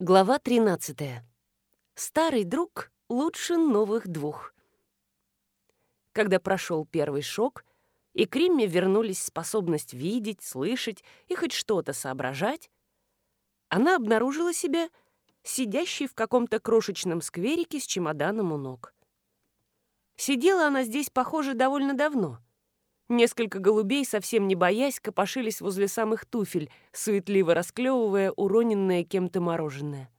Глава 13. Старый друг лучше новых двух. Когда прошел первый шок, и к Римме вернулись способность видеть, слышать и хоть что-то соображать, она обнаружила себя сидящей в каком-то крошечном скверике с чемоданом у ног. Сидела она здесь, похоже, довольно давно. Несколько голубей, совсем не боясь, копошились возле самых туфель, суетливо расклевывая уроненное кем-то мороженое.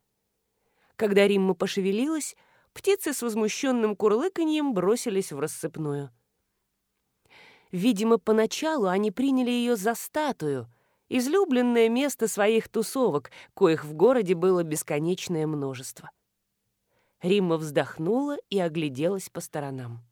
Когда Римма пошевелилась, птицы с возмущенным курлыканьем бросились в рассыпную. Видимо, поначалу они приняли ее за статую, излюбленное место своих тусовок, коих в городе было бесконечное множество. Римма вздохнула и огляделась по сторонам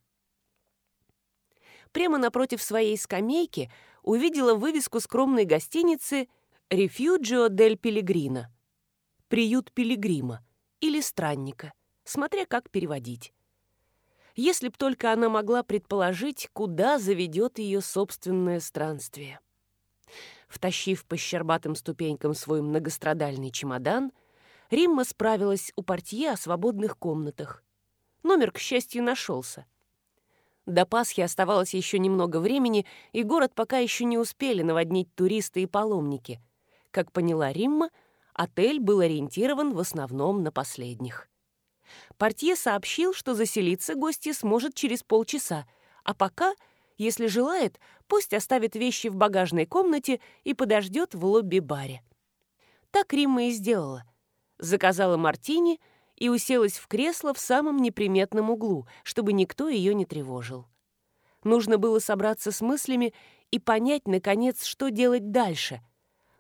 прямо напротив своей скамейки увидела вывеску скромной гостиницы «Рефьюджио дель Пилигрино» — «Приют пилигрима» или «Странника», смотря как переводить. Если б только она могла предположить, куда заведет ее собственное странствие. Втащив по щербатым ступенькам свой многострадальный чемодан, Римма справилась у портье о свободных комнатах. Номер, к счастью, нашелся — до Пасхи оставалось еще немного времени, и город пока еще не успели наводнить туристы и паломники. Как поняла Римма, отель был ориентирован в основном на последних. Портье сообщил, что заселиться гости сможет через полчаса, а пока, если желает, пусть оставит вещи в багажной комнате и подождет в лобби-баре. Так Римма и сделала. Заказала мартини — и уселась в кресло в самом неприметном углу, чтобы никто ее не тревожил. Нужно было собраться с мыслями и понять, наконец, что делать дальше.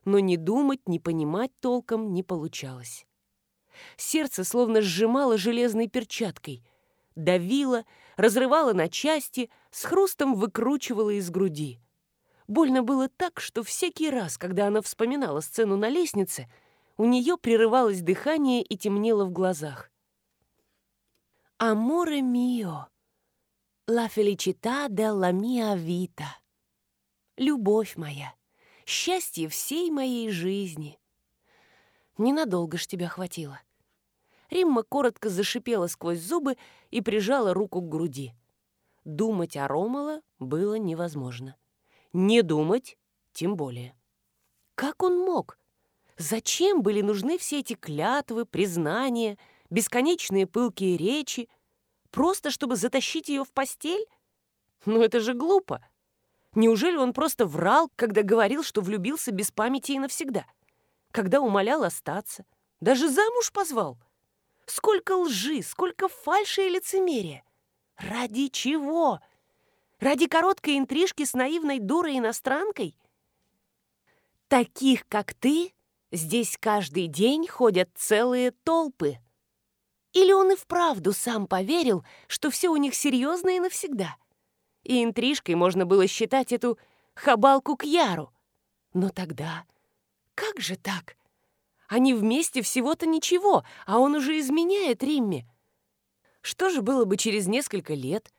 Но не думать, не понимать толком не получалось. Сердце словно сжимало железной перчаткой, давило, разрывало на части, с хрустом выкручивало из груди. Больно было так, что всякий раз, когда она вспоминала сцену на лестнице — у нее прерывалось дыхание и темнело в глазах. «Аморе мио, ла феличита делла миа вита» «Любовь моя, счастье всей моей жизни». Ненадолго ж тебя хватило. Римма коротко зашипела сквозь зубы и прижала руку к груди. Думать о Ромала было невозможно. Не думать тем более. Как он мог? Зачем были нужны все эти клятвы, признания, бесконечные пылкие речи? Просто чтобы затащить ее в постель? Ну это же глупо. Неужели он просто врал, когда говорил, что влюбился без памяти и навсегда? Когда умолял остаться? Даже замуж позвал? Сколько лжи, сколько фальши и лицемерия! Ради чего? Ради короткой интрижки с наивной дурой-иностранкой? Таких, как ты, Здесь каждый день ходят целые толпы. Или он и вправду сам поверил, что все у них серьезно и навсегда. И интрижкой можно было считать эту хабалку к Яру. Но тогда... Как же так? Они вместе всего-то ничего, а он уже изменяет Римме. Что же было бы через несколько лет?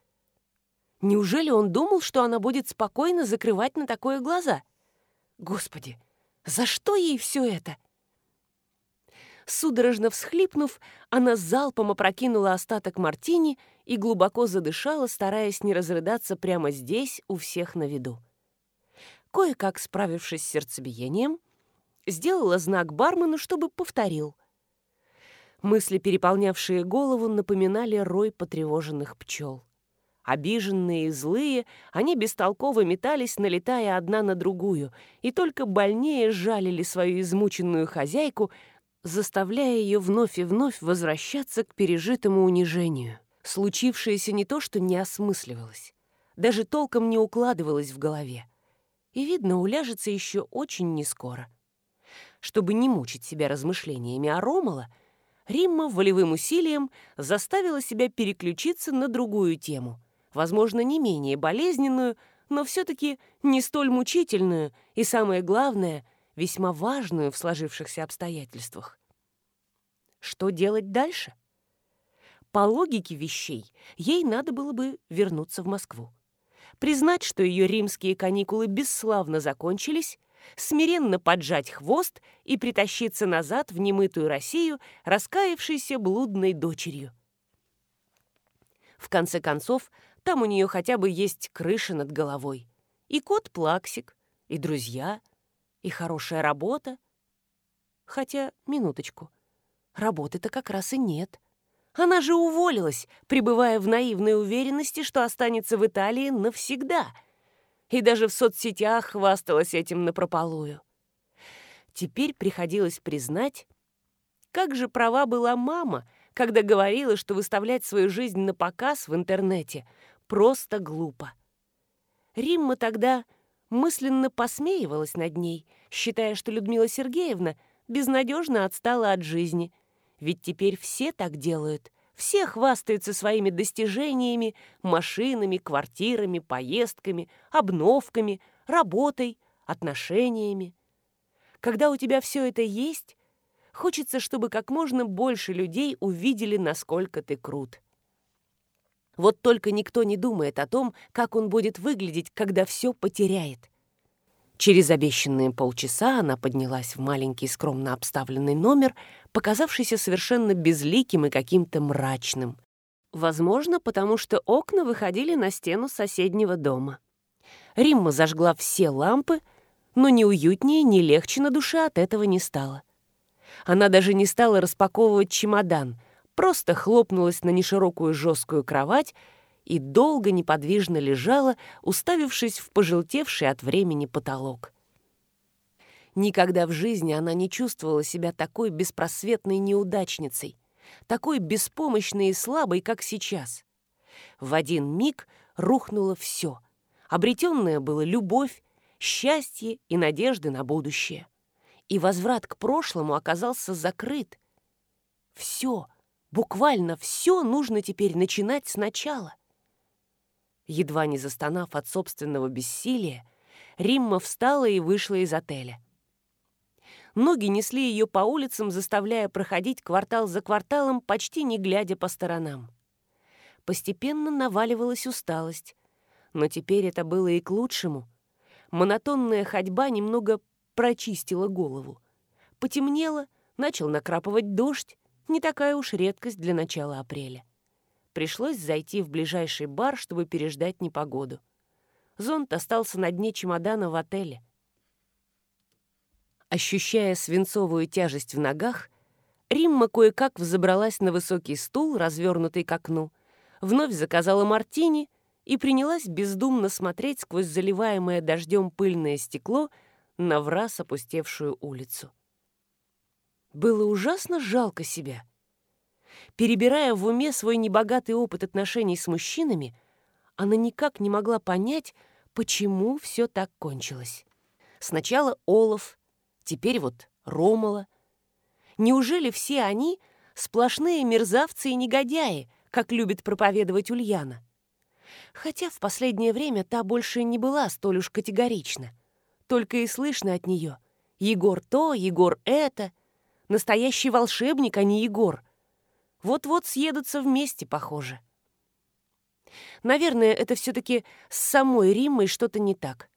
Неужели он думал, что она будет спокойно закрывать на такое глаза? Господи, за что ей все это? Судорожно всхлипнув, она залпом опрокинула остаток мартини и глубоко задышала, стараясь не разрыдаться прямо здесь, у всех на виду. Кое-как справившись с сердцебиением, сделала знак бармену, чтобы повторил. Мысли, переполнявшие голову, напоминали рой потревоженных пчел. Обиженные и злые, они бестолково метались, налетая одна на другую, и только больнее жалили свою измученную хозяйку, заставляя ее вновь и вновь возвращаться к пережитому унижению. Случившееся не то, что не осмысливалось, даже толком не укладывалось в голове. И, видно, уляжется еще очень нескоро. Чтобы не мучить себя размышлениями о Ромала, Римма волевым усилием заставила себя переключиться на другую тему — возможно, не менее болезненную, но все-таки не столь мучительную и, самое главное, весьма важную в сложившихся обстоятельствах. Что делать дальше? По логике вещей, ей надо было бы вернуться в Москву. Признать, что ее римские каникулы бесславно закончились, смиренно поджать хвост и притащиться назад в немытую Россию, раскаявшейся блудной дочерью. В конце концов, там у нее хотя бы есть крыша над головой. И кот Плаксик, и друзья, и хорошая работа. Хотя, минуточку, работы-то как раз и нет. Она же уволилась, пребывая в наивной уверенности, что останется в Италии навсегда. И даже в соцсетях хвасталась этим напропалую. Теперь приходилось признать, как же права была мама, когда говорила, что выставлять свою жизнь на показ в интернете просто глупо. Римма тогда мысленно посмеивалась над ней, считая, что Людмила Сергеевна безнадежно отстала от жизни – ведь теперь все так делают. Все хвастаются своими достижениями, машинами, квартирами, поездками, обновками, работой, отношениями. Когда у тебя все это есть, хочется, чтобы как можно больше людей увидели, насколько ты крут. Вот только никто не думает о том, как он будет выглядеть, когда все потеряет. Через обещанные полчаса она поднялась в маленький скромно обставленный номер, показавшийся совершенно безликим и каким-то мрачным. Возможно, потому что окна выходили на стену соседнего дома. Римма зажгла все лампы, но ни уютнее, ни легче на душе от этого не стало. Она даже не стала распаковывать чемодан, просто хлопнулась на неширокую жесткую кровать и долго неподвижно лежала, уставившись в пожелтевший от времени потолок. Никогда в жизни она не чувствовала себя такой беспросветной неудачницей, такой беспомощной и слабой, как сейчас. В один миг рухнуло все. Обретенное было любовь, счастье и надежды на будущее. И возврат к прошлому оказался закрыт. Все, буквально все нужно теперь начинать сначала. Едва не застонав от собственного бессилия, Римма встала и вышла из отеля. Ноги несли ее по улицам, заставляя проходить квартал за кварталом, почти не глядя по сторонам. Постепенно наваливалась усталость, но теперь это было и к лучшему. Монотонная ходьба немного прочистила голову. Потемнело, начал накрапывать дождь, не такая уж редкость для начала апреля. Пришлось зайти в ближайший бар, чтобы переждать непогоду. Зонт остался на дне чемодана в отеле. Ощущая свинцовую тяжесть в ногах, Римма кое-как взобралась на высокий стул, развернутый к окну, вновь заказала мартини и принялась бездумно смотреть сквозь заливаемое дождем пыльное стекло на враз опустевшую улицу. Было ужасно жалко себя — Перебирая в уме свой небогатый опыт отношений с мужчинами, она никак не могла понять, почему все так кончилось. Сначала Олаф, теперь вот Ромала. Неужели все они сплошные мерзавцы и негодяи, как любит проповедовать Ульяна? Хотя в последнее время та больше не была столь уж категорична. Только и слышно от нее «Егор то, Егор это». Настоящий волшебник, а не Егор. Вот-вот съедутся вместе, похоже. Наверное, это все-таки с самой Риммой что-то не так.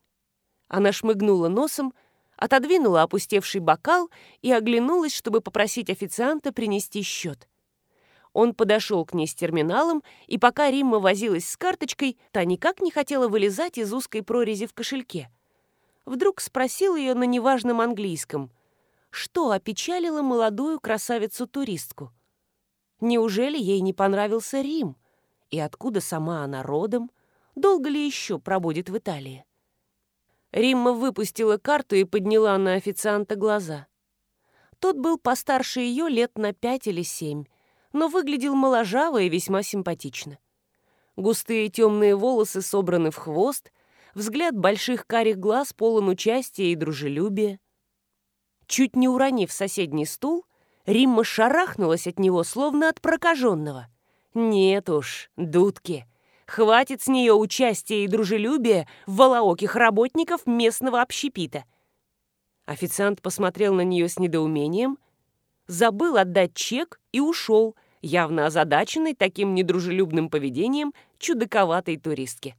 Она шмыгнула носом, отодвинула опустевший бокал и оглянулась, чтобы попросить официанта принести счет. Он подошел к ней с терминалом, и пока Римма возилась с карточкой, та никак не хотела вылезать из узкой прорези в кошельке. Вдруг спросил ее на неважном английском, что опечалило молодую красавицу-туристку. Неужели ей не понравился Рим? И откуда сама она родом? Долго ли еще пробудет в Италии? Римма выпустила карту и подняла на официанта глаза. Тот был постарше ее лет на пять или семь, но выглядел моложаво и весьма симпатично. Густые темные волосы собраны в хвост, взгляд больших карих глаз полон участия и дружелюбия. Чуть не уронив соседний стул, Римма шарахнулась от него, словно от прокаженного. Нет уж, дудки. Хватит с нее участия и дружелюбия волооких работников местного общепита. Официант посмотрел на нее с недоумением, забыл отдать чек и ушел, явно озадаченный таким недружелюбным поведением чудаковатой туристки.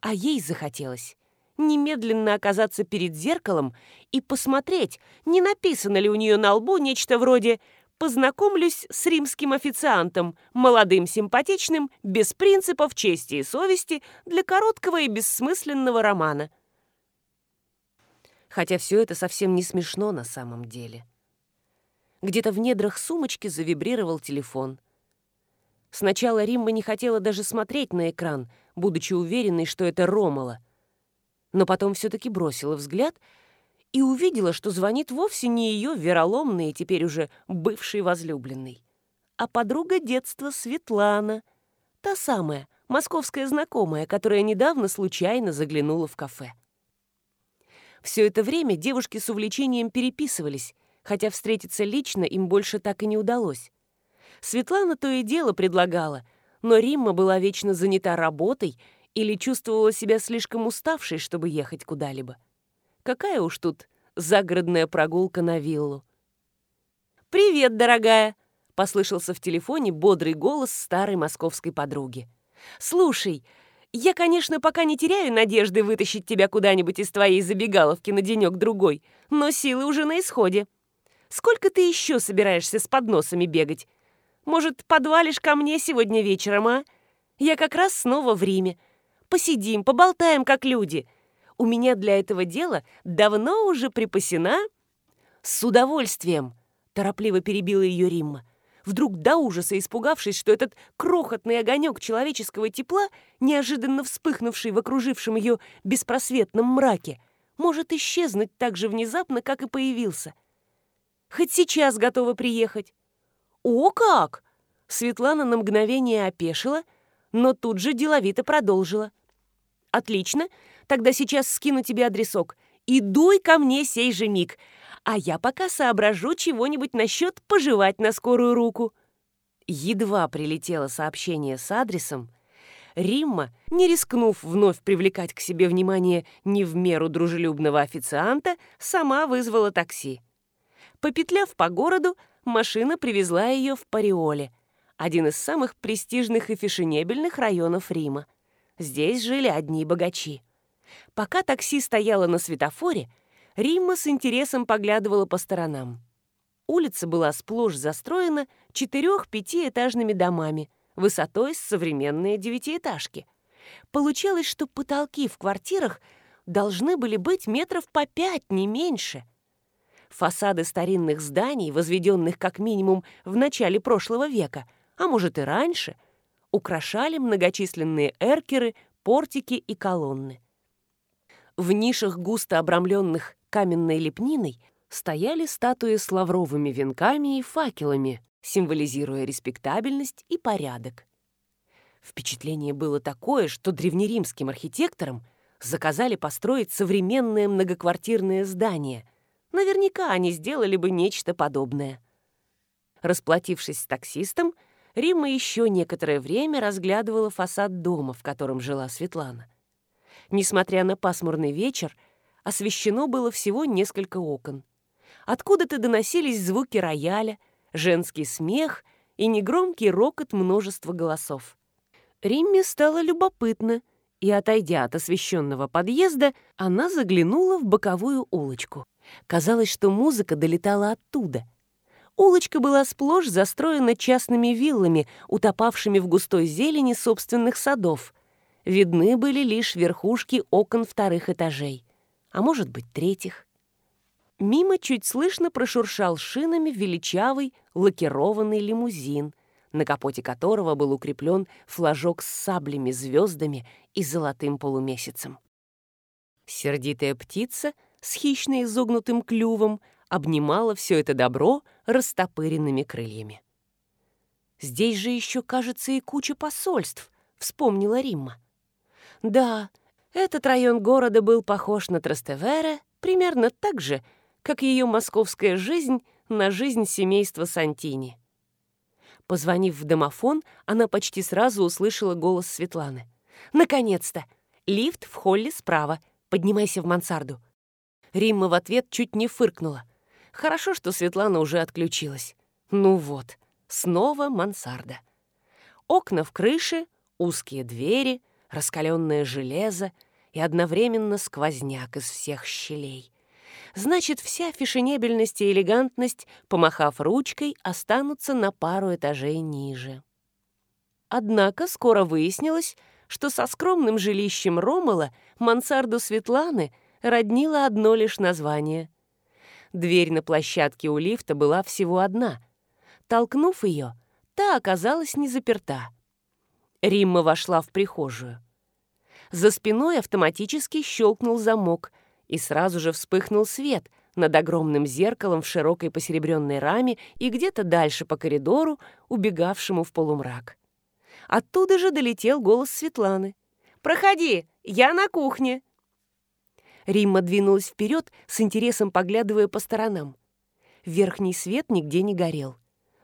А ей захотелось немедленно оказаться перед зеркалом и посмотреть, не написано ли у нее на лбу нечто вроде «Познакомлюсь с римским официантом, молодым, симпатичным, без принципов чести и совести для короткого и бессмысленного романа». Хотя все это совсем не смешно на самом деле. Где-то в недрах сумочки завибрировал телефон. Сначала Римма не хотела даже смотреть на экран, будучи уверенной, что это Ромала. Но потом все-таки бросила взгляд и увидела, что звонит вовсе не ее вероломный и теперь уже бывший возлюбленный, а подруга детства Светлана, та самая, московская знакомая, которая недавно случайно заглянула в кафе. Все это время девушки с увлечением переписывались, хотя встретиться лично им больше так и не удалось. Светлана то и дело предлагала, но Римма была вечно занята работой или чувствовала себя слишком уставшей, чтобы ехать куда-либо. Какая уж тут загородная прогулка на виллу. «Привет, дорогая!» — послышался в телефоне бодрый голос старой московской подруги. «Слушай, я, конечно, пока не теряю надежды вытащить тебя куда-нибудь из твоей забегаловки на денек-другой, но силы уже на исходе. Сколько ты еще собираешься с подносами бегать? Может, подвалишь ко мне сегодня вечером, а? Я как раз снова в Риме. Посидим, поболтаем, как люди. У меня для этого дела давно уже припасена...» «С удовольствием!» — торопливо перебила ее Римма вдруг до ужаса испугавшись, что этот крохотный огонек человеческого тепла, неожиданно вспыхнувший в окружившем ее беспросветном мраке, может исчезнуть так же внезапно, как и появился. Хоть сейчас готова приехать. «О, как!» Светлана на мгновение опешила, но тут же деловито продолжила. «Отлично, тогда сейчас скину тебе адресок. И дуй ко мне сей же миг а я пока соображу чего-нибудь насчет пожевать на скорую руку». Едва прилетело сообщение с адресом, Римма, не рискнув вновь привлекать к себе внимание не в меру дружелюбного официанта, сама вызвала такси. Попетляв по городу, машина привезла ее в Париоле, один из самых престижных и фешенебельных районов Рима. Здесь жили одни богачи. Пока такси стояло на светофоре, Римма с интересом поглядывала по сторонам. Улица была сплошь застроена четырех-пятиэтажными домами, высотой с современные девятиэтажки. Получалось, что потолки в квартирах должны были быть метров по пять, не меньше. Фасады старинных зданий, возведенных как минимум в начале прошлого века, а может и раньше, украшали многочисленные эркеры, портики и колонны. В нишах густо обрамленных каменной лепниной стояли статуи с лавровыми венками и факелами, символизируя респектабельность и порядок. Впечатление было такое, что древнеримским архитекторам заказали построить современное многоквартирное здание. Наверняка они сделали бы нечто подобное. Расплатившись с таксистом, Римма еще некоторое время разглядывала фасад дома, в котором жила Светлана. Несмотря на пасмурный вечер, освещено было всего несколько окон. Откуда-то доносились звуки рояля, женский смех и негромкий рокот множества голосов. Римме стало любопытно, и, отойдя от освещенного подъезда, она заглянула в боковую улочку. Казалось, что музыка долетала оттуда. Улочка была сплошь застроена частными виллами, утопавшими в густой зелени собственных садов. Видны были лишь верхушки окон вторых этажей а может быть, третьих. Мимо чуть слышно прошуршал шинами величавый лакированный лимузин, на капоте которого был укреплен флажок с саблями, звездами и золотым полумесяцем. Сердитая птица с хищно изогнутым клювом обнимала все это добро растопыренными крыльями. «Здесь же еще, кажется, и куча посольств», — вспомнила Римма. «Да, этот район города был похож на Трастевере примерно так же, как ее московская жизнь на жизнь семейства Сантини. Позвонив в домофон, она почти сразу услышала голос Светланы. «Наконец-то! Лифт в холле справа. Поднимайся в мансарду». Римма в ответ чуть не фыркнула. Хорошо, что Светлана уже отключилась. Ну вот, снова мансарда. Окна в крыше, узкие двери — раскаленное железо, и одновременно сквозняк из всех щелей. Значит, вся фешенебельность и элегантность, помахав ручкой, останутся на пару этажей ниже. Однако скоро выяснилось, что со скромным жилищем Ромала мансарду Светланы роднило одно лишь название. Дверь на площадке у лифта была всего одна. Толкнув ее, та оказалась не заперта. Римма вошла в прихожую. За спиной автоматически щелкнул замок, и сразу же вспыхнул свет над огромным зеркалом в широкой посеребренной раме и где-то дальше по коридору, убегавшему в полумрак. Оттуда же долетел голос Светланы. «Проходи, я на кухне!» Римма двинулась вперед, с интересом поглядывая по сторонам. Верхний свет нигде не горел.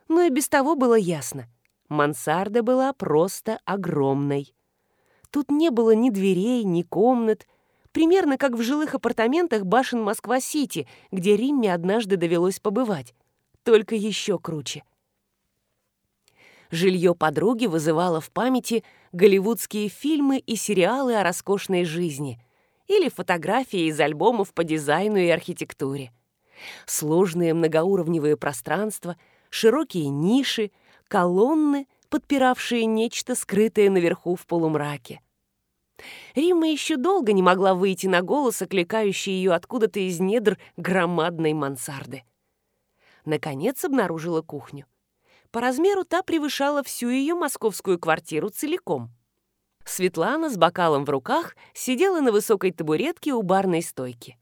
Но и без того было ясно. Мансарда была просто огромной. Тут не было ни дверей, ни комнат, примерно как в жилых апартаментах башен Москва-Сити, где Римме однажды довелось побывать. Только еще круче. Жилье подруги вызывало в памяти голливудские фильмы и сериалы о роскошной жизни или фотографии из альбомов по дизайну и архитектуре. Сложные многоуровневые пространства, широкие ниши, колонны — подпиравшие нечто скрытое наверху в полумраке. Римма еще долго не могла выйти на голос, окликающий ее откуда-то из недр громадной мансарды. Наконец обнаружила кухню. По размеру та превышала всю ее московскую квартиру целиком. Светлана с бокалом в руках сидела на высокой табуретке у барной стойки.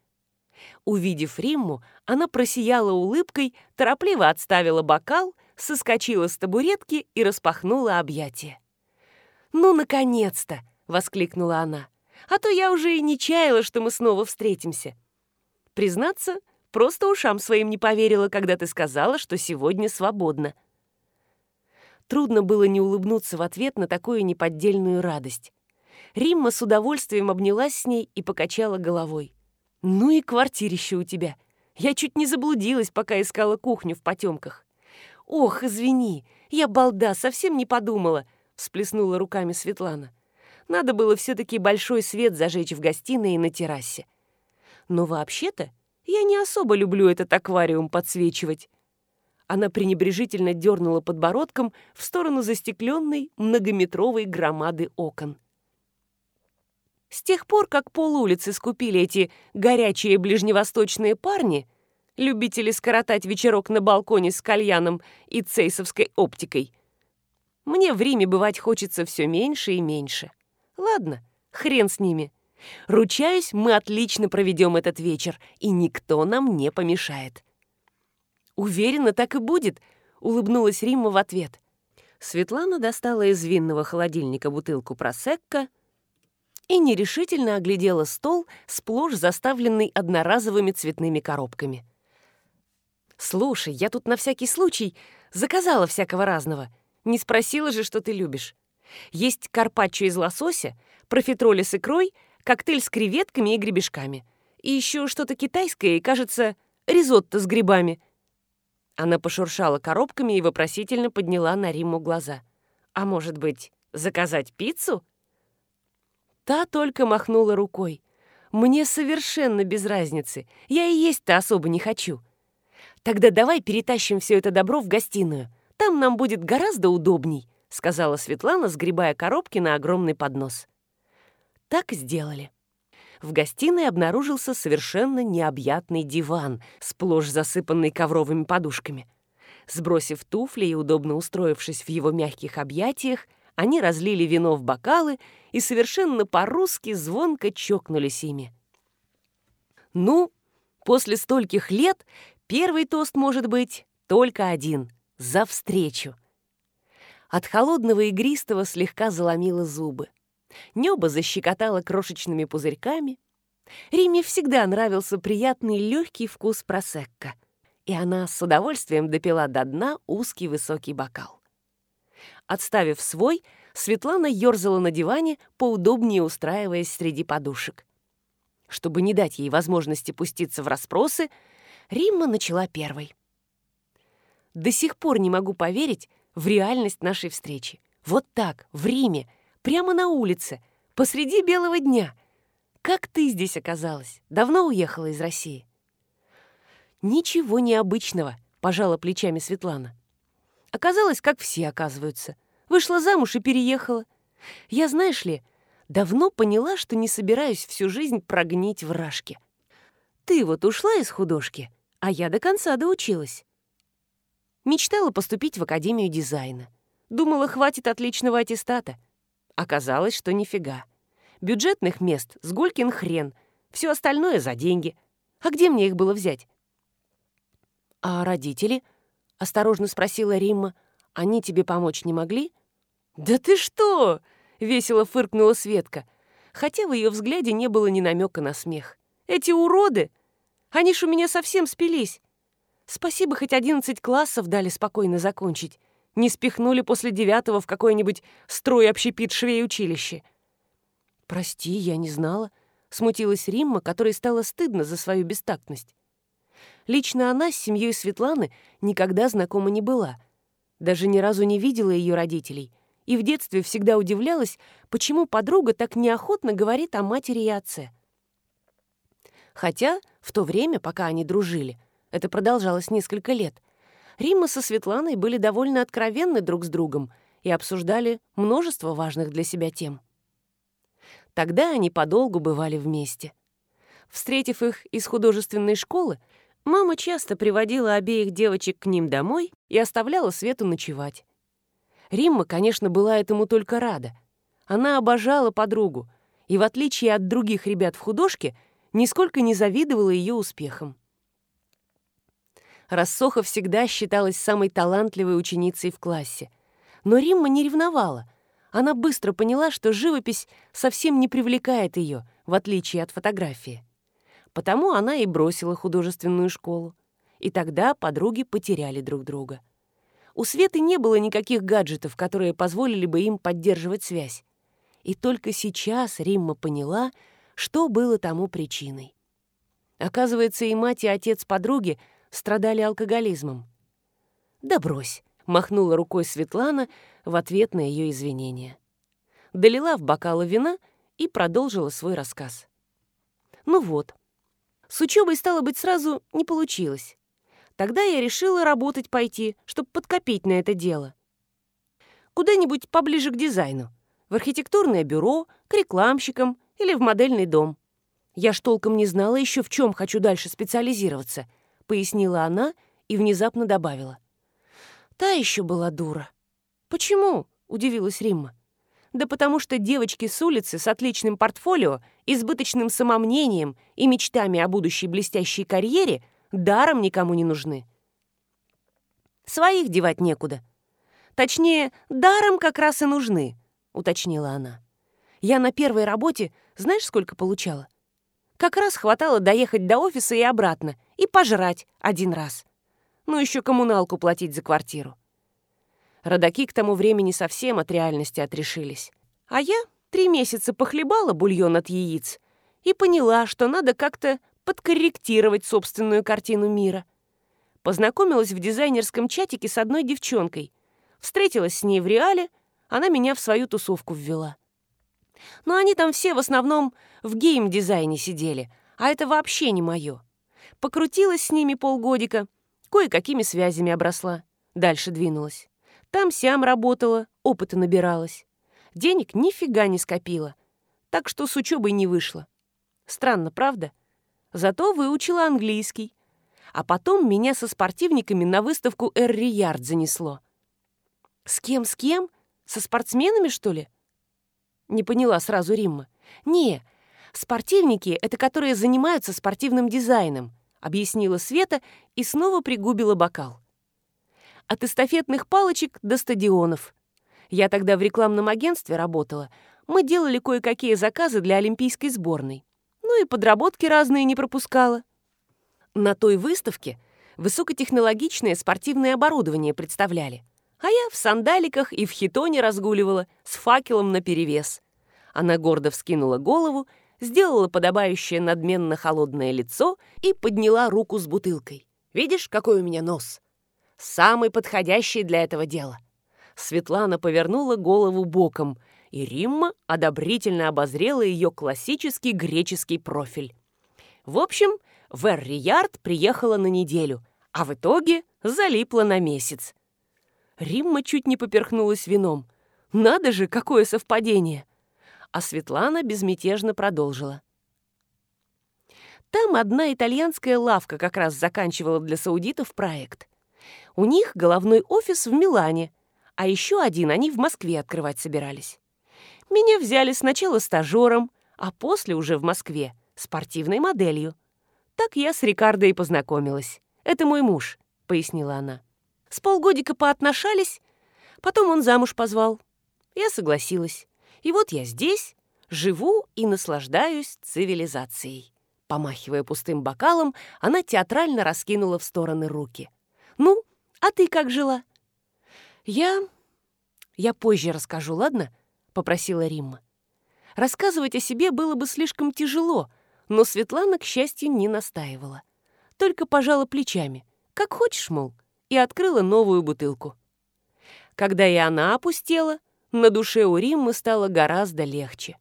Увидев Римму, она просияла улыбкой, торопливо отставила бокал — соскочила с табуретки и распахнула объятия. «Ну, наконец-то!» — воскликнула она. «А то я уже и не чаяла, что мы снова встретимся. Признаться, просто ушам своим не поверила, когда ты сказала, что сегодня свободна». Трудно было не улыбнуться в ответ на такую неподдельную радость. Римма с удовольствием обнялась с ней и покачала головой. «Ну и квартирище у тебя. Я чуть не заблудилась, пока искала кухню в потемках. «Ох, извини, я балда, совсем не подумала», — всплеснула руками Светлана. «Надо было все-таки большой свет зажечь в гостиной и на террасе. Но вообще-то я не особо люблю этот аквариум подсвечивать». Она пренебрежительно дернула подбородком в сторону застекленной многометровой громады окон. С тех пор, как пол улицы скупили эти горячие ближневосточные парни, любители скоротать вечерок на балконе с кальяном и цейсовской оптикой. Мне в Риме бывать хочется все меньше и меньше. Ладно, хрен с ними. Ручаюсь, мы отлично проведем этот вечер, и никто нам не помешает. Уверена, так и будет, улыбнулась Римма в ответ. Светлана достала из винного холодильника бутылку просекко и нерешительно оглядела стол, сплошь заставленный одноразовыми цветными коробками. «Слушай, я тут на всякий случай заказала всякого разного. Не спросила же, что ты любишь. Есть карпаччо из лосося, профитроли с икрой, коктейль с креветками и гребешками. И еще что-то китайское и, кажется, ризотто с грибами». Она пошуршала коробками и вопросительно подняла на Риму глаза. «А может быть, заказать пиццу?» Та только махнула рукой. «Мне совершенно без разницы. Я и есть-то особо не хочу. «Тогда давай перетащим все это добро в гостиную. Там нам будет гораздо удобней», — сказала Светлана, сгребая коробки на огромный поднос. Так сделали. В гостиной обнаружился совершенно необъятный диван, сплошь засыпанный ковровыми подушками. Сбросив туфли и удобно устроившись в его мягких объятиях, они разлили вино в бокалы и совершенно по-русски звонко чокнулись ими. Ну, после стольких лет Первый тост может быть только один — за встречу. От холодного игристого слегка заломило зубы. Небо защекотало крошечными пузырьками. Риме всегда нравился приятный легкий вкус просекка, и она с удовольствием допила до дна узкий высокий бокал. Отставив свой, Светлана ерзала на диване, поудобнее устраиваясь среди подушек. Чтобы не дать ей возможности пуститься в расспросы, Римма начала первой. До сих пор не могу поверить в реальность нашей встречи. Вот так, в Риме, прямо на улице, посреди белого дня. как ты здесь оказалась? Давно уехала из России?» «Ничего необычного», — пожала плечами Светлана. «Оказалось, как все оказываются. Вышла замуж и переехала. Я, знаешь ли, давно поняла, что не собираюсь всю жизнь прогнить в рашке. Ты вот ушла из художки, а я до конца доучилась. Мечтала поступить в Академию дизайна. Думала, хватит отличного аттестата. Оказалось, что нифига. Бюджетных мест с Гулькин хрен. Все остальное за деньги. А где мне их было взять? «А родители?» — осторожно спросила Римма. «Они тебе помочь не могли?» «Да ты что!» — весело фыркнула Светка, хотя в ее взгляде не было ни намека на смех. «Эти уроды! Они ж у меня совсем спились. Спасибо, хоть одиннадцать классов дали спокойно закончить. Не спихнули после девятого в какое-нибудь строй-общепит швей-училище». «Прости, я не знала», — смутилась Римма, которой стало стыдно за свою бестактность. Лично она с семьей Светланы никогда знакома не была. Даже ни разу не видела ее родителей. И в детстве всегда удивлялась, почему подруга так неохотно говорит о матери и отце. Хотя в то время, пока они дружили, это продолжалось несколько лет, Римма со Светланой были довольно откровенны друг с другом и обсуждали множество важных для себя тем. Тогда они подолгу бывали вместе. Встретив их из художественной школы, мама часто приводила обеих девочек к ним домой и оставляла Свету ночевать. Римма, конечно, была этому только рада. Она обожала подругу и, в отличие от других ребят в художке, нисколько не завидовала ее успехам. Рассоха всегда считалась самой талантливой ученицей в классе. Но Римма не ревновала. Она быстро поняла, что живопись совсем не привлекает ее, в отличие от фотографии. Потому она и бросила художественную школу. И тогда подруги потеряли друг друга. У Светы не было никаких гаджетов, которые позволили бы им поддерживать связь. И только сейчас Римма поняла, что было тому причиной. Оказывается, и мать, и отец подруги — страдали алкоголизмом. «Да брось», — махнула рукой Светлана в ответ на ее извинения. Долила в бокалы вина и продолжила свой рассказ. «Ну вот, с учебой, стало быть, сразу не получилось. Тогда я решила работать пойти, чтобы подкопить на это дело. Куда-нибудь поближе к дизайну, в архитектурное бюро, к рекламщикам или в модельный дом. Я ж толком не знала еще, в чем хочу дальше специализироваться —— пояснила она и внезапно добавила. «Та еще была дура». «Почему?» — удивилась Римма. «Да потому что девочки с улицы с отличным портфолио, избыточным самомнением и мечтами о будущей блестящей карьере даром никому не нужны. Своих девать некуда. Точнее, даром как раз и нужны», — уточнила она. «Я на первой работе знаешь, сколько получала? Как раз хватало доехать до офиса и обратно, и пожрать один раз. Ну, еще коммуналку платить за квартиру. Родаки к тому времени совсем от реальности отрешились. А я три месяца похлебала бульон от яиц и поняла, что надо как-то подкорректировать собственную картину мира. Познакомилась в дизайнерском чатике с одной девчонкой. Встретилась с ней в реале, она меня в свою тусовку ввела. Но они там все в основном в гейм-дизайне сидели, а это вообще не мое. Покрутилась с ними полгодика, кое-какими связями обросла. Дальше двинулась. Там-сям работала, опыта набиралась. Денег нифига не скопила, так что с учебой не вышло. Странно, правда? Зато выучила английский. А потом меня со спортивниками на выставку Эр-Риярд занесло. С кем, с кем? Со спортсменами, что ли? Не поняла сразу Римма. «Не, спортивники — это которые занимаются спортивным дизайном», объяснила Света и снова пригубила бокал. От эстафетных палочек до стадионов. Я тогда в рекламном агентстве работала. Мы делали кое-какие заказы для олимпийской сборной. Ну и подработки разные не пропускала. На той выставке высокотехнологичное спортивное оборудование представляли — а я в сандаликах и в хитоне разгуливала, с факелом наперевес. Она гордо вскинула голову, сделала подобающее надменно холодное лицо и подняла руку с бутылкой. «Видишь, какой у меня нос? Самый подходящий для этого дела». Светлана повернула голову боком, И Римма одобрительно обозрела ее классический греческий профиль. В общем, в Эрриярд приехала на неделю, а в итоге залипла на месяц. Римма чуть не поперхнулась вином. Надо же, какое совпадение! А Светлана безмятежно продолжила. Там одна итальянская лавка как раз заканчивала для саудитов проект. У них головной офис в Милане, а еще один они в Москве открывать собирались. Меня взяли сначала стажером, а после уже в Москве спортивной моделью. Так я с Рикардо и познакомилась. Это мой муж, пояснила она. С полгодика поотношались, потом он замуж позвал. Я согласилась. И вот я здесь, живу и наслаждаюсь цивилизацией. Помахивая пустым бокалом, она театрально раскинула в стороны руки. «Ну, а ты как жила?» «Я... я позже расскажу, ладно?» — попросила Римма. Рассказывать о себе было бы слишком тяжело, но Светлана, к счастью, не настаивала. Только пожала плечами. «Как хочешь, мол», и открыла новую бутылку. Когда и она опустела, на душе у Риммы стало гораздо легче.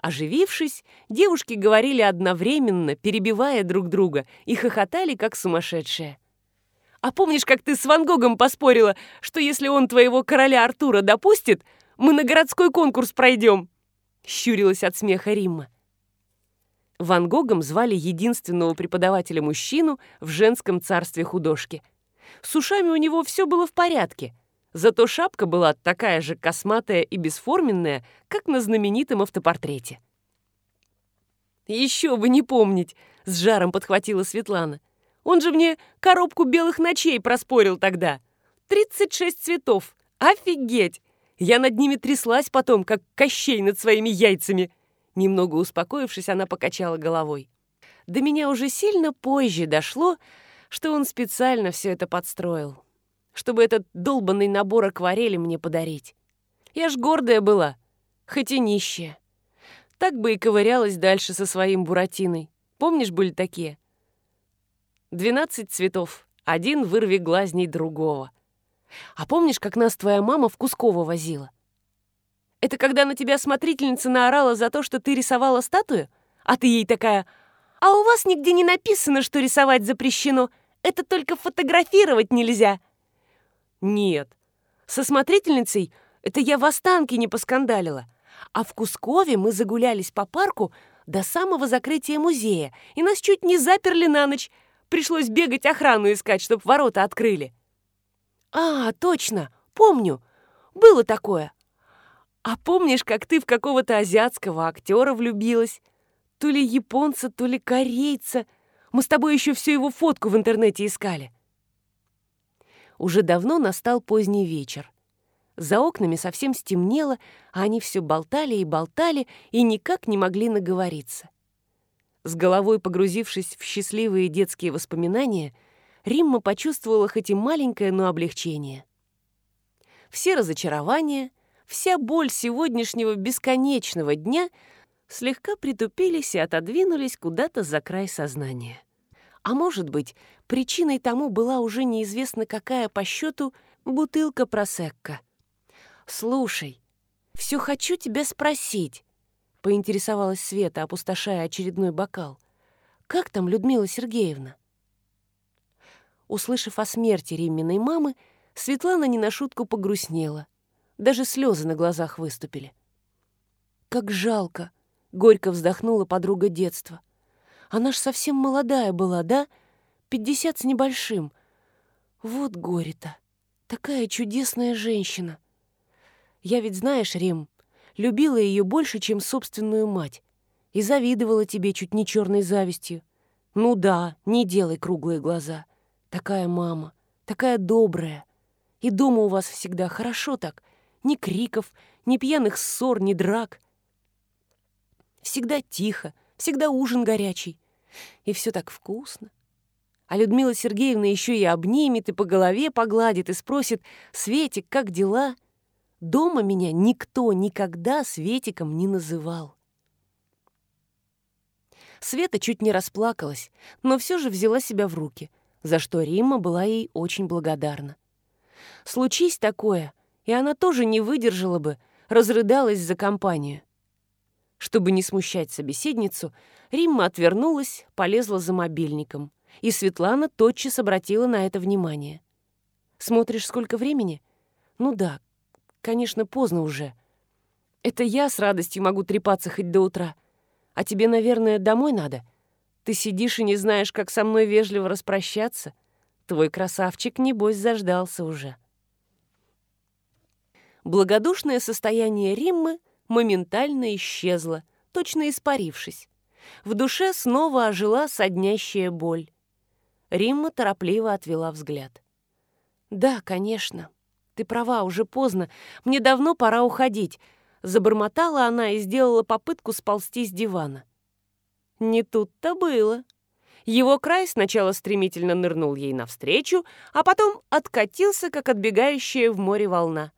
Оживившись, девушки говорили одновременно, перебивая друг друга, и хохотали, как сумасшедшие. «А помнишь, как ты с Ван Гогом поспорила, что если он твоего короля Артура допустит, мы на городской конкурс пройдем?» Щурилась от смеха Римма. Ван Гогом звали единственного преподавателя-мужчину в женском царстве художки. С ушами у него все было в порядке — Зато шапка была такая же косматая и бесформенная, как на знаменитом автопортрете. «Еще бы не помнить!» — с жаром подхватила Светлана. «Он же мне коробку белых ночей проспорил тогда. 36 цветов! Офигеть! Я над ними тряслась потом, как Кощей над своими яйцами!» Немного успокоившись, она покачала головой. До меня уже сильно позже дошло, что он специально все это подстроил чтобы этот долбанный набор акварели мне подарить. Я ж гордая была, хоть и нищая. Так бы и ковырялась дальше со своим буратиной. Помнишь, были такие? Двенадцать цветов, один вырви глазней другого. А помнишь, как нас твоя мама в Кусково возила? Это когда на тебя смотрительница наорала за то, что ты рисовала статую? А ты ей такая, а у вас нигде не написано, что рисовать запрещено. Это только фотографировать нельзя. Нет. Со смотрительницей это я в Останке не поскандалила. А в Кускове мы загулялись по парку до самого закрытия музея, и нас чуть не заперли на ночь. Пришлось бегать охрану искать, чтоб ворота открыли. А, точно, помню. Было такое. А помнишь, как ты в какого-то азиатского актера влюбилась? То ли японца, то ли корейца. Мы с тобой еще всю его фотку в интернете искали. Уже давно настал поздний вечер. За окнами совсем стемнело, а они все болтали и болтали и никак не могли наговориться. С головой погрузившись в счастливые детские воспоминания, Римма почувствовала хоть и маленькое, но облегчение. Все разочарования, вся боль сегодняшнего бесконечного дня слегка притупились и отодвинулись куда-то за край сознания. А может быть, причиной тому была уже неизвестно какая по счету бутылка просекка. «Слушай, все хочу тебя спросить», — поинтересовалась Света, опустошая очередной бокал. «Как там Людмила Сергеевна?» Услышав о смерти Римминой мамы, Светлана не на шутку погрустнела. Даже слезы на глазах выступили. «Как жалко!» — горько вздохнула подруга детства. Она ж совсем молодая была, да? Пятьдесят с небольшим. Вот горе-то. Такая чудесная женщина. Я ведь, знаешь, Рим, любила ее больше, чем собственную мать. И завидовала тебе чуть не черной завистью. Ну да, не делай круглые глаза. Такая мама, такая добрая. И дома у вас всегда хорошо так. Ни криков, ни пьяных ссор, ни драк. Всегда тихо, всегда ужин горячий. И все так вкусно. А Людмила Сергеевна еще и обнимет, и по голове погладит, и спросит, «Светик, как дела?» Дома меня никто никогда Светиком не называл. Света чуть не расплакалась, но все же взяла себя в руки, за что Римма была ей очень благодарна. Случись такое, и она тоже не выдержала бы, разрыдалась за компанию. Чтобы не смущать собеседницу, Римма отвернулась, полезла за мобильником, и Светлана тотчас обратила на это внимание. «Смотришь, сколько времени? Ну да, конечно, поздно уже. Это я с радостью могу трепаться хоть до утра. А тебе, наверное, домой надо? Ты сидишь и не знаешь, как со мной вежливо распрощаться. Твой красавчик, небось, заждался уже». Благодушное состояние Риммы моментально исчезло, точно испарившись. В душе снова ожила соднящая боль. Римма торопливо отвела взгляд. «Да, конечно. Ты права, уже поздно. Мне давно пора уходить», — забормотала она и сделала попытку сползти с дивана. Не тут-то было. Его край сначала стремительно нырнул ей навстречу, а потом откатился, как отбегающая в море волна.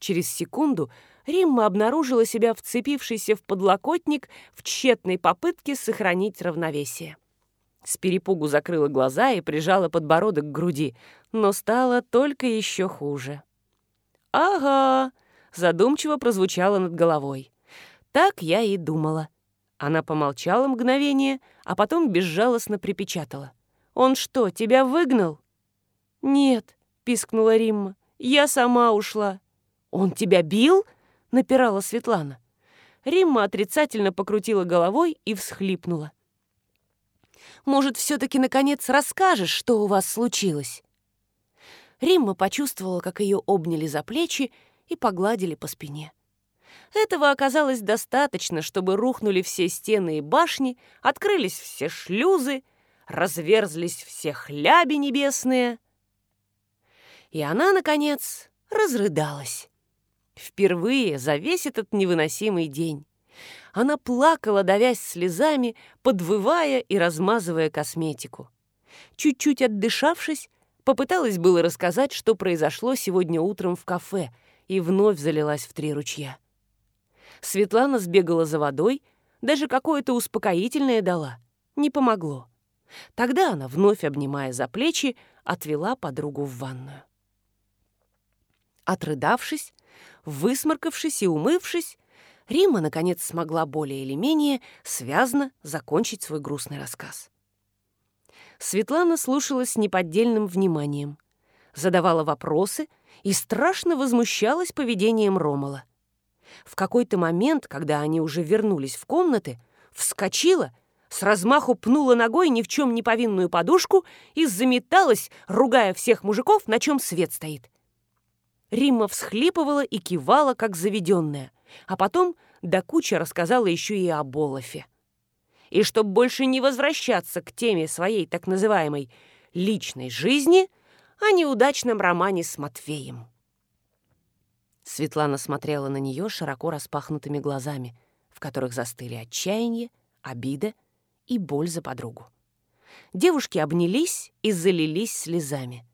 Через секунду Римма обнаружила себя вцепившейся в подлокотник в тщетной попытке сохранить равновесие. С перепугу закрыла глаза и прижала подбородок к груди, но стало только еще хуже. «Ага», — задумчиво прозвучало над головой. «Так я и думала». Она помолчала мгновение, а потом безжалостно припечатала. «Он что, тебя выгнал?» «Нет», — пискнула Римма, — «я сама ушла». «Он тебя бил?» — напирала Светлана. Римма отрицательно покрутила головой и всхлипнула. «Может, все-таки, наконец, расскажешь, что у вас случилось?» Римма почувствовала, как ее обняли за плечи и погладили по спине. Этого оказалось достаточно, чтобы рухнули все стены и башни, открылись все шлюзы, разверзлись все хляби небесные. И она, наконец, разрыдалась. Впервые за весь этот невыносимый день. Она плакала, давясь слезами, подвывая и размазывая косметику. Чуть-чуть отдышавшись, попыталась было рассказать, что произошло сегодня утром в кафе, и вновь залилась в три ручья. Светлана сбегала за водой, даже какое-то успокоительное дала. Не помогло. Тогда она, вновь обнимая за плечи, отвела подругу в ванную. Отрыдавшись, Высморкавшись и умывшись, Рима, наконец, смогла более или менее связно закончить свой грустный рассказ. Светлана слушала с неподдельным вниманием, задавала вопросы и страшно возмущалась поведением Ромала. В какой-то момент, когда они уже вернулись в комнаты, вскочила, с размаху пнула ногой ни в чем не повинную подушку и заметалась, ругая всех мужиков, на чем свет стоит. Римма всхлипывала и кивала, как заведенная, а потом до кучи рассказала еще и о Болофе. И чтобы больше не возвращаться к теме своей так называемой «личной жизни», о неудачном романе с Матвеем. Светлана смотрела на нее широко распахнутыми глазами, в которых застыли отчаяние, обида и боль за подругу. Девушки обнялись и залились слезами.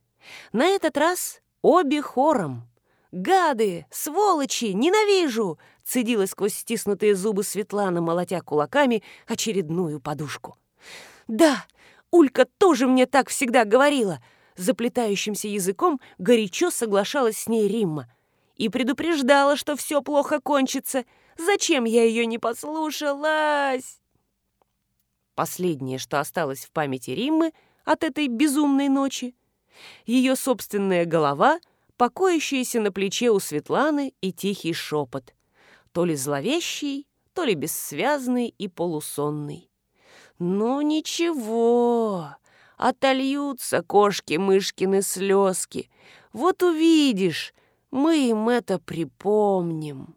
На этот раз обе хором. «Гады! Сволочи! Ненавижу!» — цедила сквозь стиснутые зубы Светлана, молотя кулаками очередную подушку. «Да, Улька тоже мне так всегда говорила!» Заплетающимся языком горячо соглашалась с ней Римма и предупреждала, что все плохо кончится. Зачем я ее не послушалась? Последнее, что осталось в памяти Риммы от этой безумной ночи, ее собственная голова — покоящаяся на плече у Светланы и тихий шепот, то ли зловещий, то ли бессвязный и полусонный. «Ну ничего, отольются кошки-мышкины слезки. Вот увидишь, мы им это припомним».